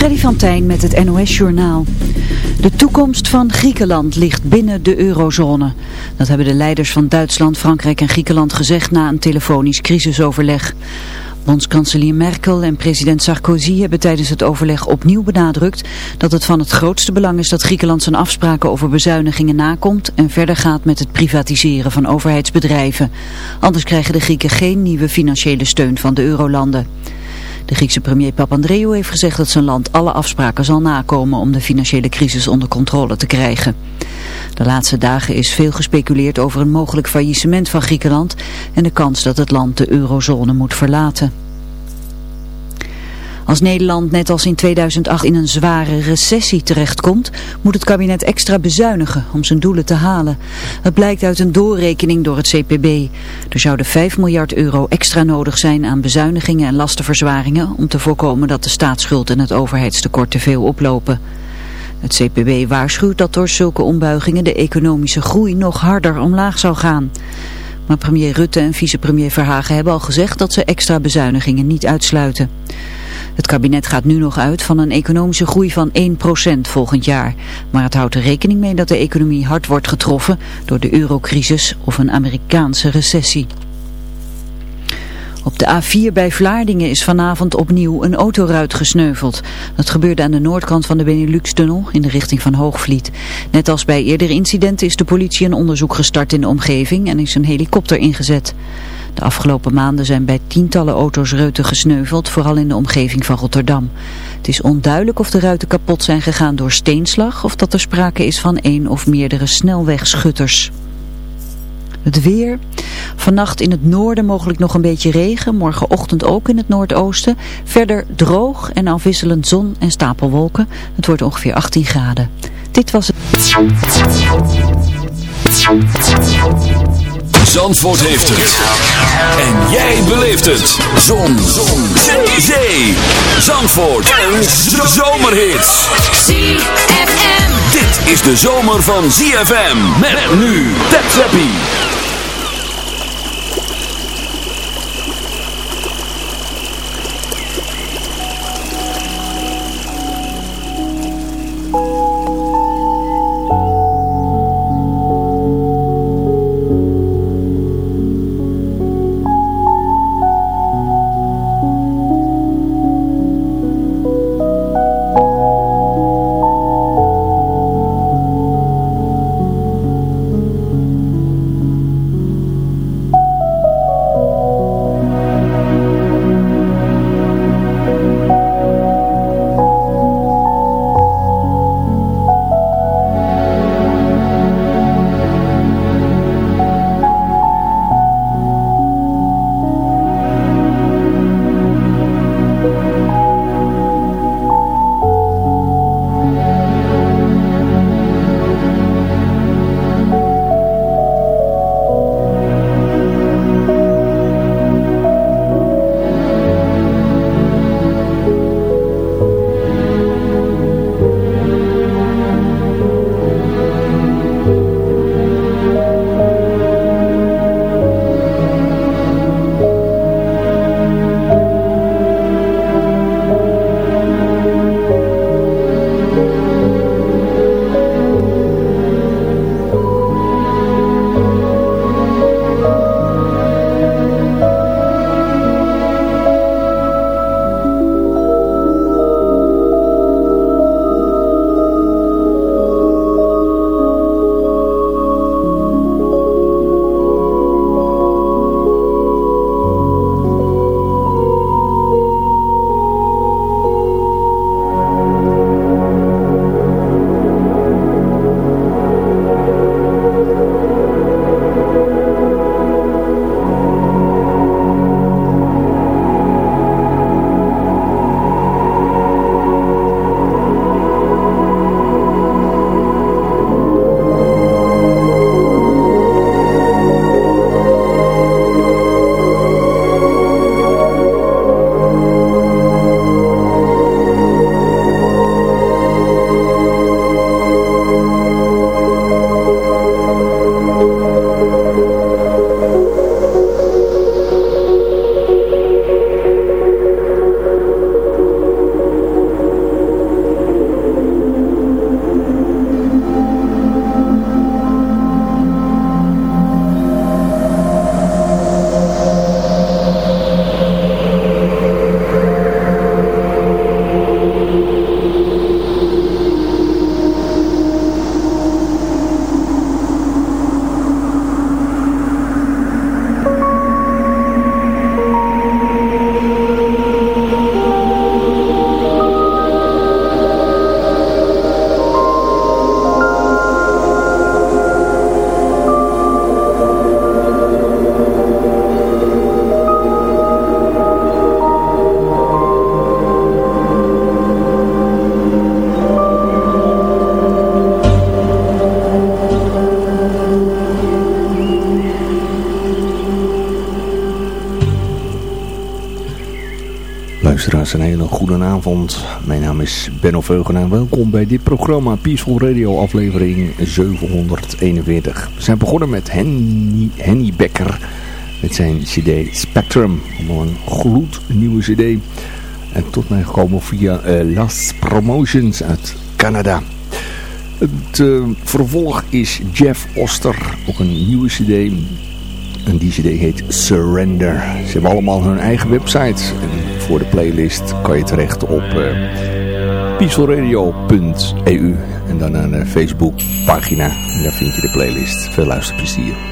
Freddy van Tijn met het NOS Journaal. De toekomst van Griekenland ligt binnen de eurozone. Dat hebben de leiders van Duitsland, Frankrijk en Griekenland gezegd na een telefonisch crisisoverleg. Bondskanselier Merkel en president Sarkozy hebben tijdens het overleg opnieuw benadrukt dat het van het grootste belang is dat Griekenland zijn afspraken over bezuinigingen nakomt en verder gaat met het privatiseren van overheidsbedrijven. Anders krijgen de Grieken geen nieuwe financiële steun van de eurolanden. De Griekse premier Papandreou heeft gezegd dat zijn land alle afspraken zal nakomen om de financiële crisis onder controle te krijgen. De laatste dagen is veel gespeculeerd over een mogelijk faillissement van Griekenland en de kans dat het land de eurozone moet verlaten. Als Nederland net als in 2008 in een zware recessie terechtkomt, moet het kabinet extra bezuinigen om zijn doelen te halen. Het blijkt uit een doorrekening door het CPB. Er zouden 5 miljard euro extra nodig zijn aan bezuinigingen en lastenverzwaringen om te voorkomen dat de staatsschuld en het overheidstekort te veel oplopen. Het CPB waarschuwt dat door zulke ombuigingen de economische groei nog harder omlaag zou gaan. Maar premier Rutte en vicepremier Verhagen hebben al gezegd dat ze extra bezuinigingen niet uitsluiten. Het kabinet gaat nu nog uit van een economische groei van 1% volgend jaar. Maar het houdt er rekening mee dat de economie hard wordt getroffen door de eurocrisis of een Amerikaanse recessie. Op de A4 bij Vlaardingen is vanavond opnieuw een autoruit gesneuveld. Dat gebeurde aan de noordkant van de Benelux-tunnel in de richting van Hoogvliet. Net als bij eerdere incidenten is de politie een onderzoek gestart in de omgeving en is een helikopter ingezet. De afgelopen maanden zijn bij tientallen auto's ruiten gesneuveld, vooral in de omgeving van Rotterdam. Het is onduidelijk of de ruiten kapot zijn gegaan door steenslag of dat er sprake is van één of meerdere snelwegschutters. Het weer. Vannacht in het noorden mogelijk nog een beetje regen. Morgenochtend ook in het noordoosten. Verder droog en afwisselend zon en stapelwolken. Het wordt ongeveer 18 graden. Dit was het. Zandvoort heeft het. En jij beleeft het. Zon. zon. Zee. Zee. Zandvoort. Een zomerhit. ZFM. Dit is de zomer van ZFM. Met nu. Tap een hele goede avond. Mijn naam is Benno Veugen en welkom bij dit programma Peaceful Radio aflevering 741. We zijn begonnen met Henny, Becker met zijn cd Spectrum. Een gloednieuwe cd. En tot mij gekomen via uh, Last Promotions uit Canada. Het uh, vervolg is Jeff Oster, ook een nieuwe cd en die cd heet Surrender. Ze hebben allemaal hun eigen website. Voor de playlist kan je terecht op uh, peacefulradio.eu. En dan naar de Facebook pagina. En daar vind je de playlist. Veel luisterplezier.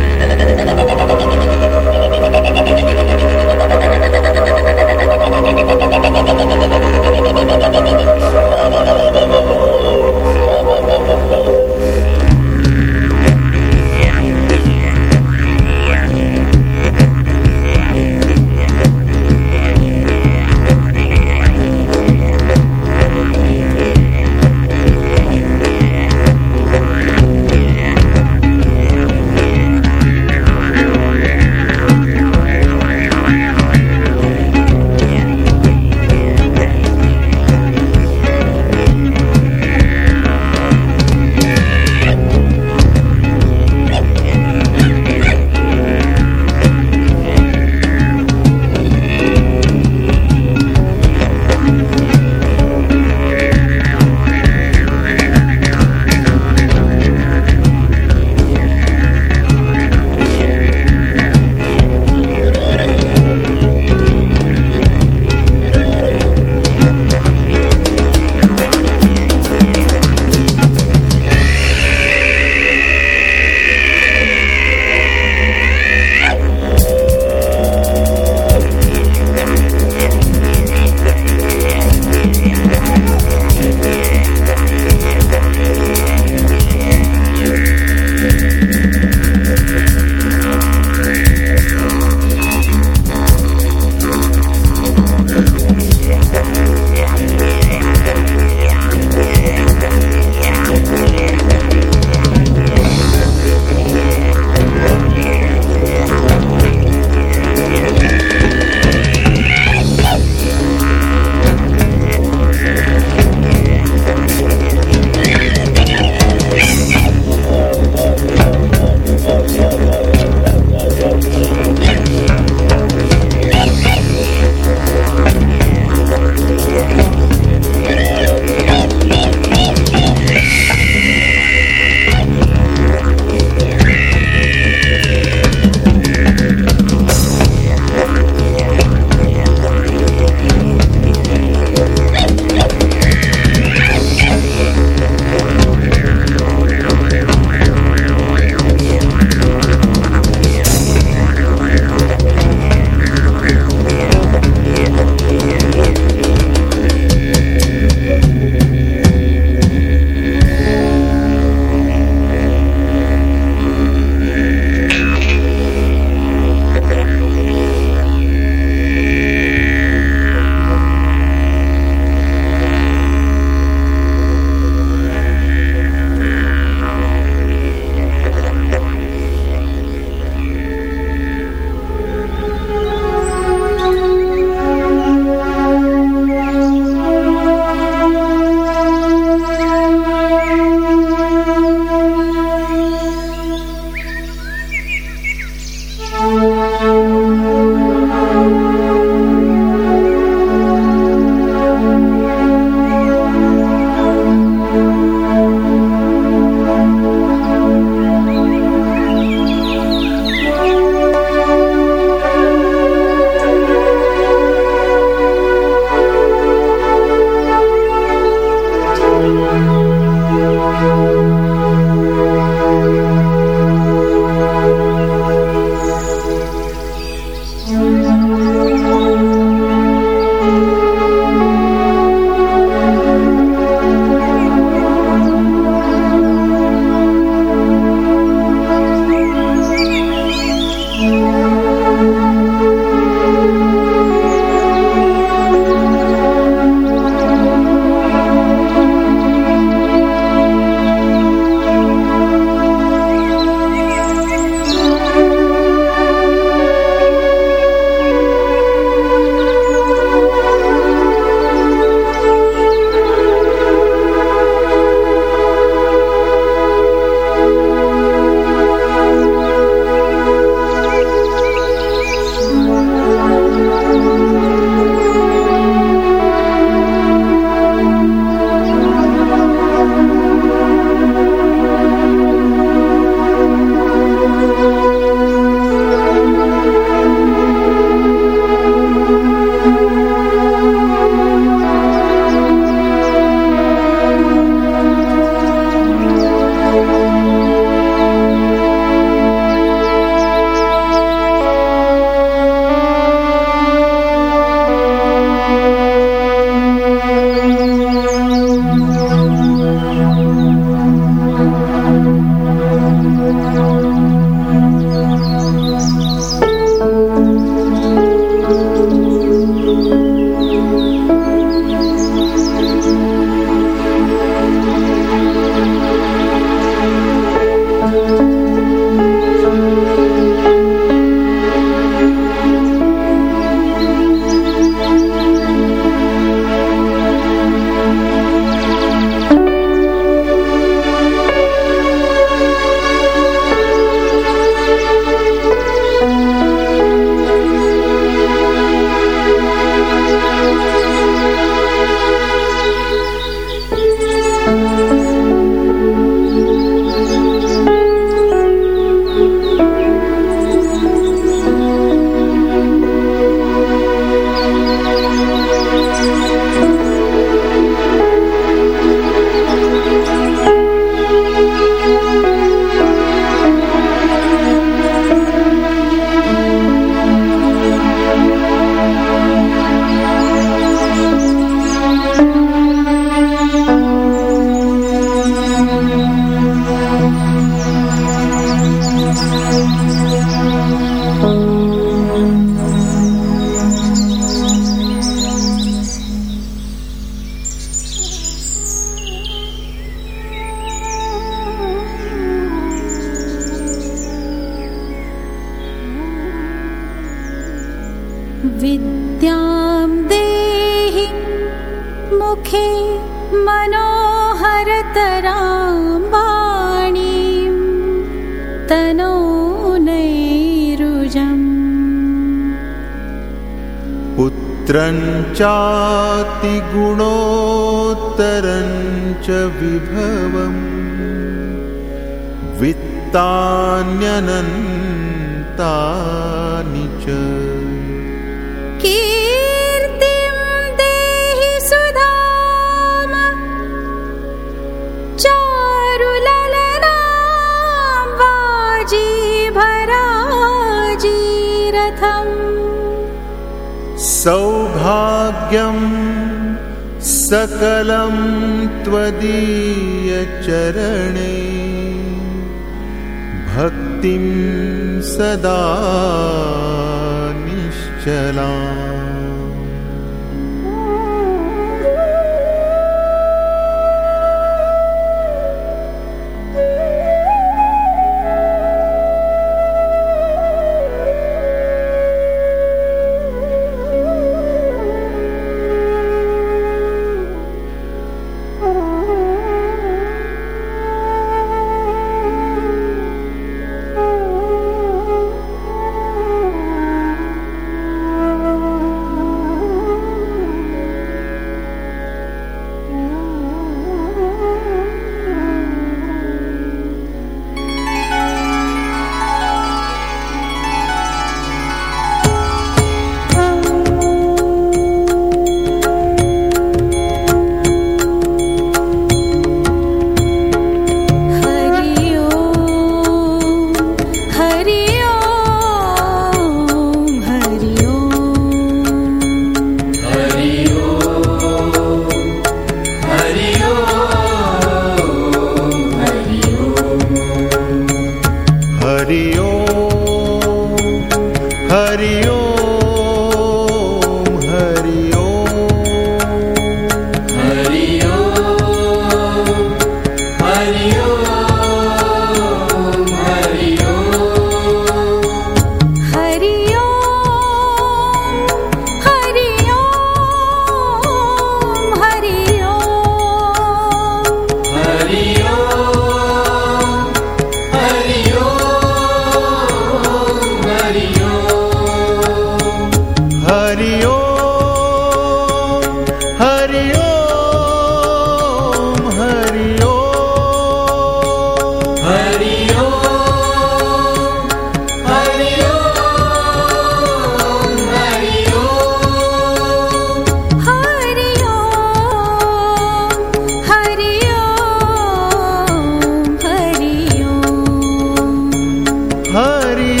Hari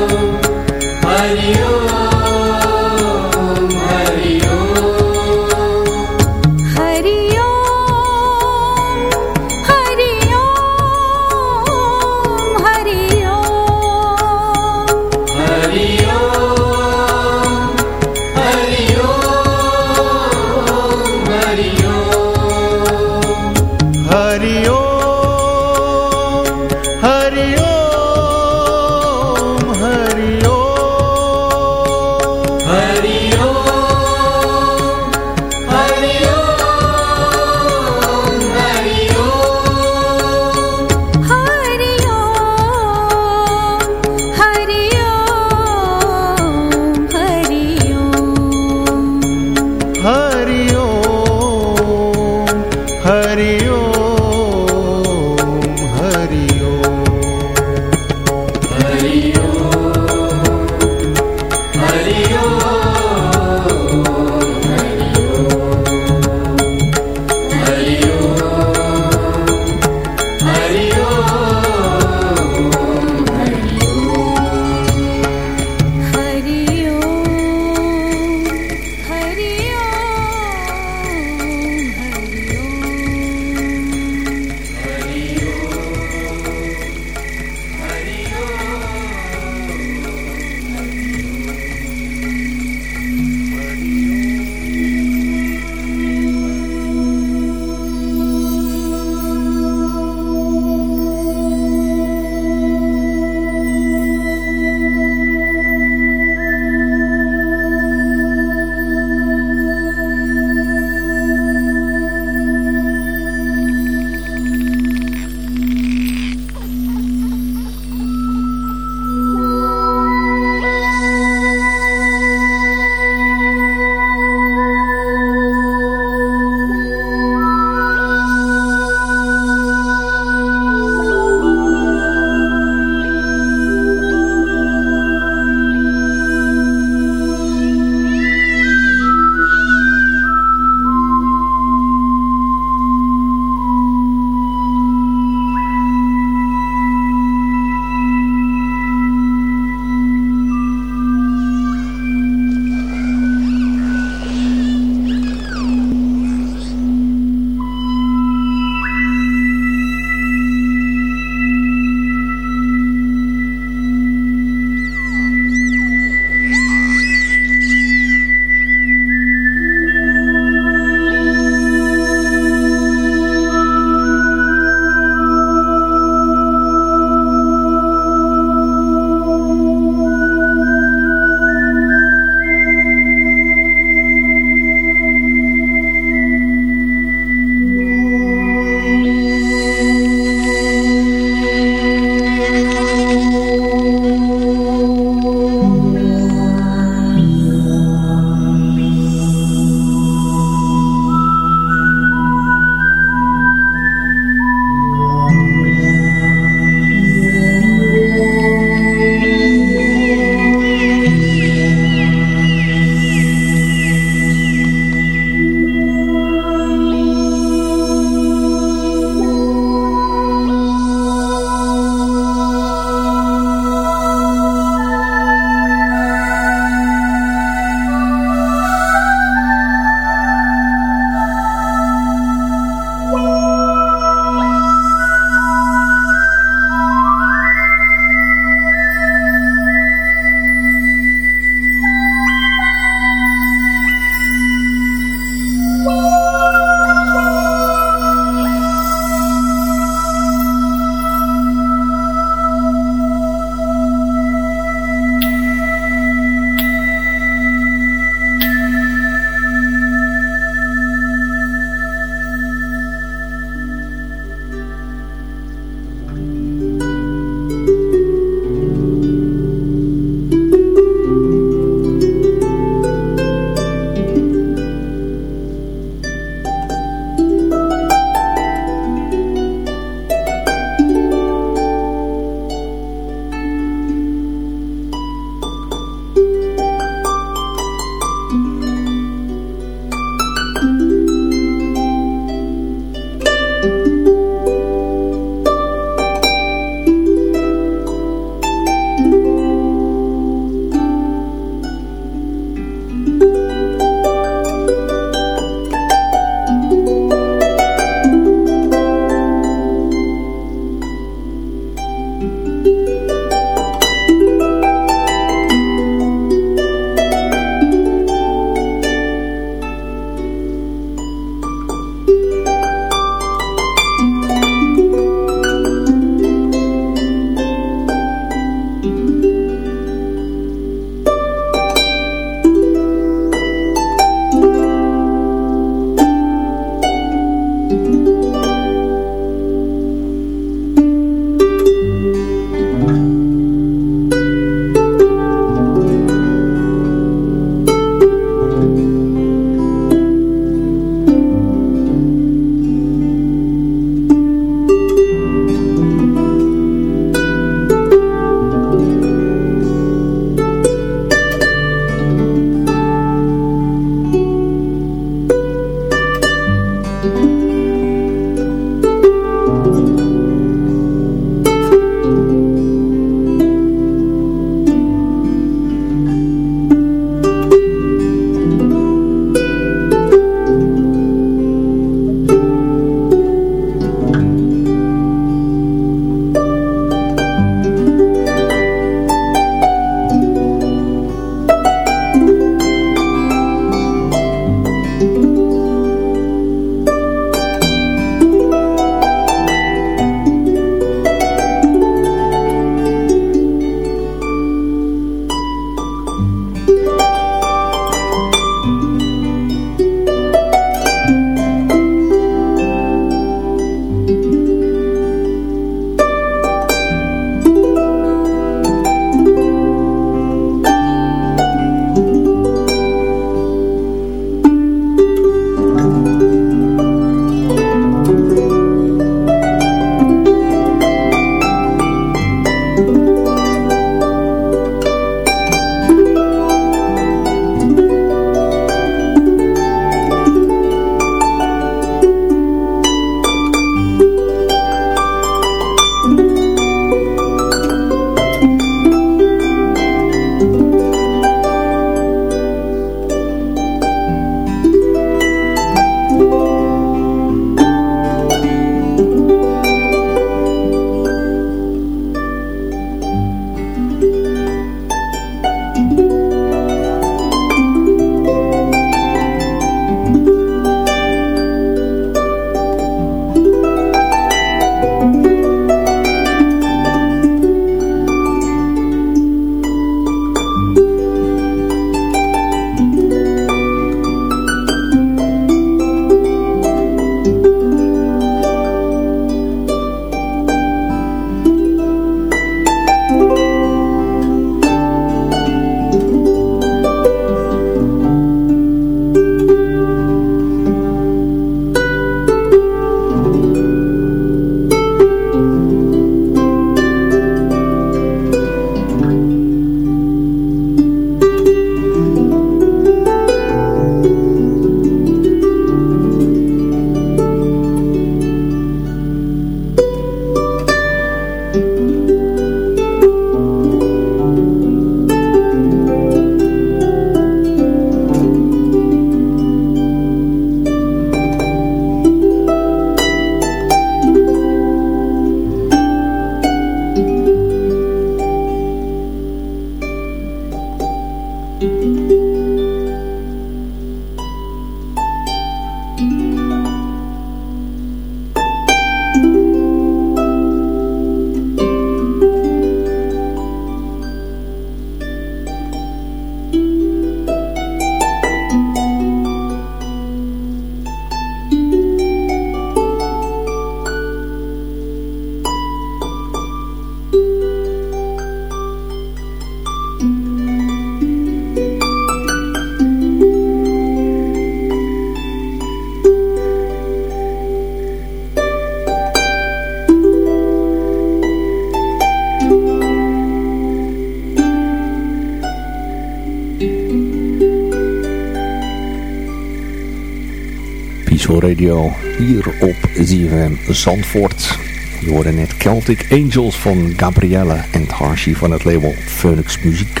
Radio hier op ZFM Zandvoort. Je hoorde net Celtic Angels van Gabrielle en Harshi van het label Phoenix Muziek.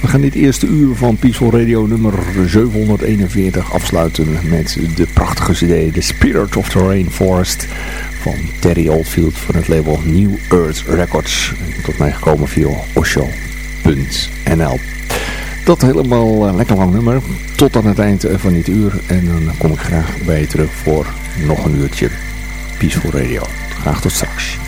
We gaan dit eerste uur van Peaceful Radio nummer 741 afsluiten met de prachtige cd The Spirit of the Rainforest van Terry Oldfield van het label New Earth Records. Tot mij gekomen via osho.nl Dat helemaal uh, lekker lang nummer. Tot aan het eind van dit uur. En dan kom ik graag bij je terug voor nog een uurtje Peaceful Radio. Graag tot straks.